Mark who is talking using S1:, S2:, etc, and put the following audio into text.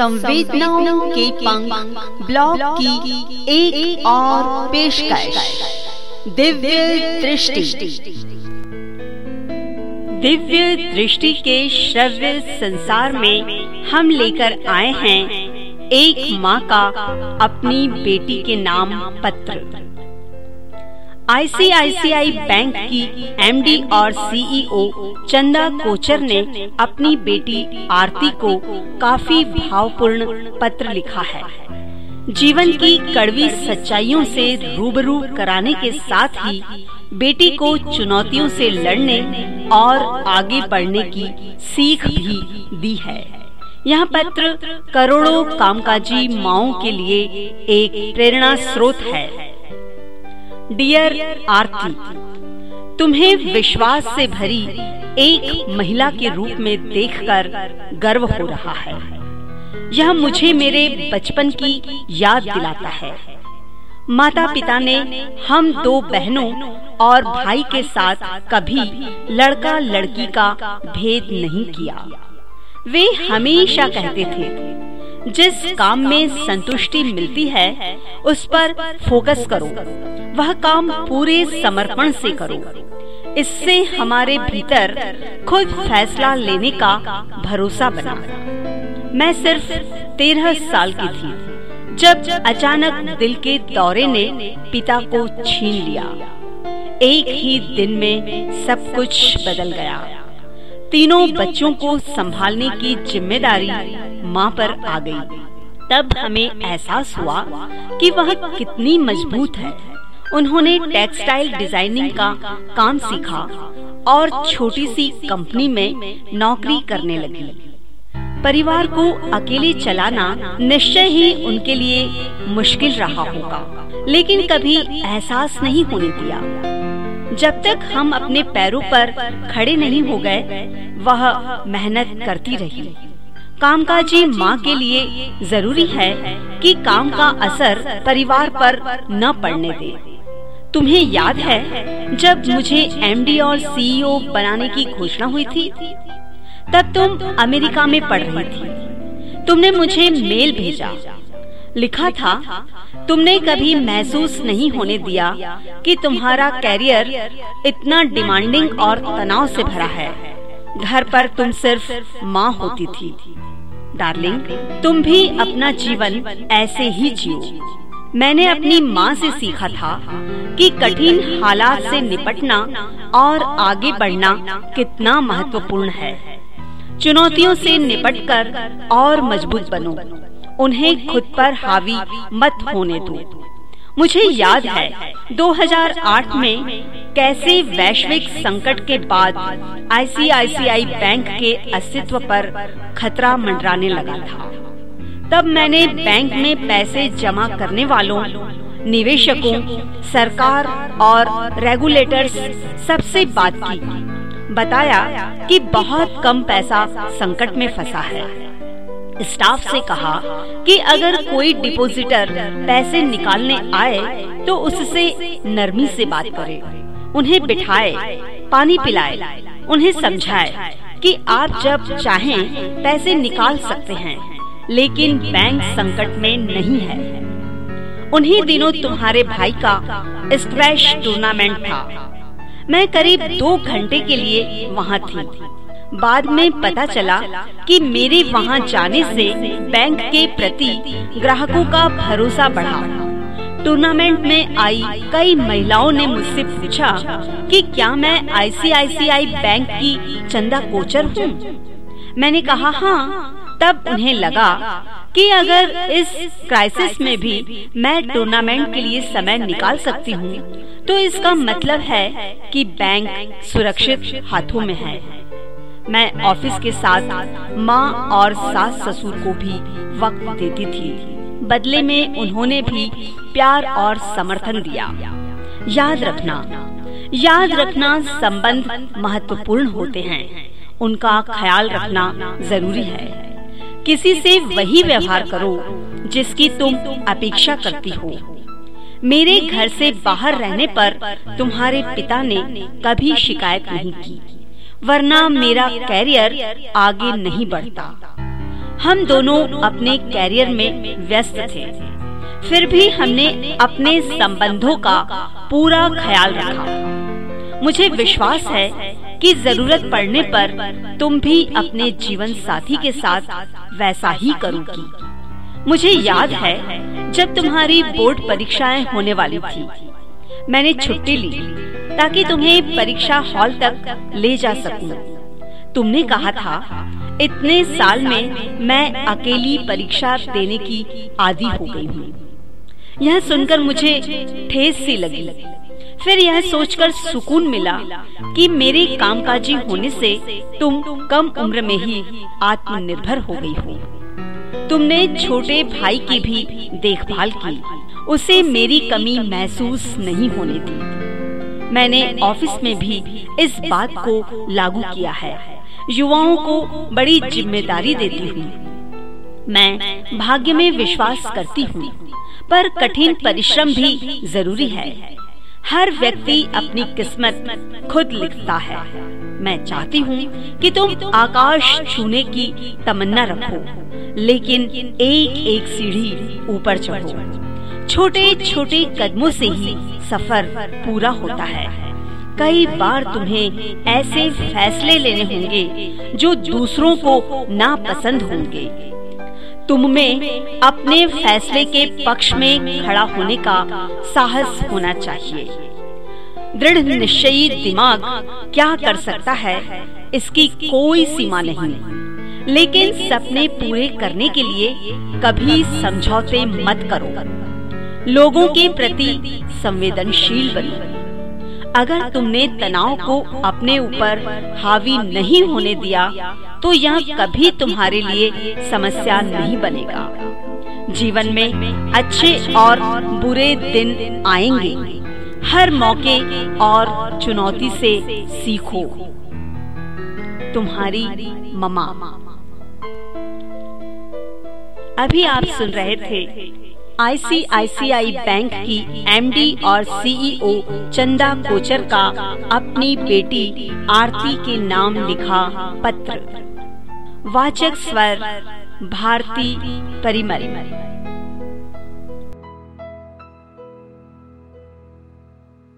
S1: संवेदनाओं के पंख ब्लॉग की एक, और पेशकश। दिव्य दृष्टि। दिव्य दृष्टि के श्रव्य संसार में हम लेकर आए हैं एक माँ का अपनी बेटी के नाम पत्र। आईसीआईसीआई बैंक की एमडी और सीईओ चंदा कोचर ने अपनी बेटी आरती को काफ़ी भावपूर्ण पत्र लिखा है। जीवन की कड़वी सच्चाइयों से रूबरू कराने के साथ ही बेटी को चुनौतियों से लड़ने और आगे बढ़ने की सीख भी दी है। यह पत्र करोड़ों कामकाजी माओ के लिए एक प्रेरणा स्रोत है। डियर आरती तुम्हें विश्वास से भरी एक महिला के रूप में देखकर गर्व हो रहा है। यह मुझे मेरे बचपन की याद दिलाता है। माता पिता ने हम दो बहनों और भाई के साथ कभी लड़का लड़की का भेद नहीं किया। वे हमेशा कहते थे जिस काम में संतुष्टि मिलती है, उस पर फोकस करो। वह काम पूरे समर्पण से करो। इससे हमारे भीतर खुद फैसला लेने का भरोसा बना। मैं सिर्फ़ तेरह साल की थी, जब अचानक दिल के दौरे ने पिता को छीन लिया। एक ही दिन में सब कुछ बदल गया। तीनों बच्चों को संभालने की ज़िम्मेदारी माँ पर आ गई। तब हमें एहसास हुआ कि वह कितनी मज़बूत है। उन्होंने टेक्सटाइल डिज़ाइनिंग का काम सीखा और छोटी सी कंपनी में नौकरी करने लगी। परिवार को अकेले चलाना निश्चय ही उनके लिए मुश्किल रहा होगा। लेकिन कभी एहसास नहीं होने दिया। जब तक हम अपने पैरों पर खड़े नहीं हो गए, वह मेहनत करती रही। कामकाजी माँ के लिए ज़रूरी है कि काम का असर परिवार पर न पड़ने दे। तुम्हें याद है जब मुझे एमडी और सीईओ बनाने की घोषणा हुई थी? तब तुम अमेरिका में पढ़ रही थी। तुमने मुझे मेल भेजा। लिखा था, तुमने कभी महसूस नहीं होने दिया कि तुम्हारा कैरियर इतना डिमांडिंग और तनाव से भरा है। घर पर तुम सिर्फ़ माँ होती थी। डार्लिंग तुम भी अपना जीवन ऐसे ही जियो। मैंने अपनी माँ से सीखा था कि कठिन हालात से निपटना और आगे बढ़ना कितना महत्वपूर्ण है। चुनौतियों से निपटकर और मज़बूत बनो। उन्हें खुद पर हावी मत होने दो। मुझे याद है 2008 में कैसे वैश्विक संकट के बाद आईसीआईसीआई बैंक के अस्तित्व पर खतरा मंडराने लगा था। तब मैंने बैंक में पैसे जमा करने वालों निवेशकों सरकार और रेगुलेटर्स सबसे बात की। बताया कि बहुत कम पैसा संकट में फंसा है। स्टाफ से कहा कि अगर कोई डिपॉजिटर पैसे निकालने आए तो उससे नरमी से बात करे। उन्हें बिठाए, पानी पिलाए। उन्हें समझाए कि आप जब चाहें, पैसे निकाल सकते हैं, लेकिन बैंक संकट में नहीं है। उन्हीं दिनों तुम्हारे भाई का स्क्वैश टूर्नामेंट था। मैं करीब दो घंटे के लिए वहाँ थी। बाद में पता चला कि मेरे वहाँ जाने से बैंक के प्रति ग्राहकों का भरोसा बढ़ा। टूर्नामेंट में आई कई महिलाओं ने मुझसे पूछा कि क्या मैं आईसीआईसीआई बैंक की चंदा कोचर हूँ? मैंने कहा हाँ। तब उन्हें लगा कि अगर इस क्राइसिस में भी मैं टूर्नामेंट के लिए समय निकाल सकती हूँ तो इसका मतलब है कि बैंक सुरक्षित हाथों में है। मैं ऑफ़िस के साथ माँ और सास ससुर को भी वक्त देती थी। बदले में उन्होंने भी प्यार और समर्थन दिया। याद रखना याद रखना संबंध महत्वपूर्ण होते हैं। उनका ख्याल रखना ज़रूरी है। किसी से वही व्यवहार करो जिसकी तुम अपेक्षा करती हो। मेरे घर से बाहर रहने पर तुम्हारे पिता ने कभी शिकायत नहीं की। वरना मेरा कैरियर आगे नहीं बढ़ता। हम दोनों अपने कैरियर में व्यस्त थे। फिर भी हमने अपने संबंधों का पूरा ख्याल रखा। मुझे विश्वास है कि ज़रूरत पड़ने पर तुम भी अपने जीवन साथी के साथ वैसा ही करोगी। मुझे याद है जब तुम्हारी बोर्ड परीक्षाएँ होने वाली थी। मैंने छुट्टी ली। ताकि तुम्हें परीक्षा हॉल तक ले जा सकूँ। तुमने कहा था, इतने साल में मैं अकेली परीक्षा देने की आदि हो गई हूँ। यह सुनकर मुझे ठेस सी लगी। फिर यह सोचकर सुकून मिला कि मेरे कामकाजी होने से तुम कम उम्र में ही आत्मनिर्भर हो गई हो। तुमने छोटे भाई की भी देखभाल की, उसे मेरी कमी महसूस नहीं होने दी। मैंने ऑफ़िस में भी इस बात को लागू किया है। युवाओं को बड़ी ज़िम्मेदारी देती हूँ। मैं भाग्य में विश्वास करती हूँ, पर कठिन परिश्रम भी ज़रूरी है। हर व्यक्ति अपनी किस्मत खुद लिखता है। मैं चाहती हूँ कि तुम आकाश छूने की तमन्ना रखो, लेकिन एक एक सीढ़ी ऊपर चढ़ो। छोटे छोटे कदमों से ही सफ़र पूरा होता है। कई बार तुम्हें ऐसे फैसले लेने होंगे जो दूसरों को ना पसंद होंगे। तुम में अपने फैसले के पक्ष में खड़ा होने का साहस होना चाहिए। दृढ़ निश्चयी दिमाग क्या कर सकता है, इसकी कोई सीमा नहीं। लेकिन सपने पूरे करने के लिए कभी समझौते मत करो। लोगों के प्रति संवेदनशील बनो। अगर तुमने तनाव को अपने ऊपर हावी नहीं होने दिया तो यह कभी तुम्हारे लिए समस्या नहीं बनेगा। जीवन में अच्छे और बुरे दिन आएँगे। हर मौके और चुनौती से सीखो। तुम्हारी ममा। अभी आप सुन रहे थे आईसीआईसीआई बैंक की एमडी और सीईओ चंदा कोचर का अपनी बेटी आरती के नाम लिखा पत्र। वाचक स्वर, भारती परिमरी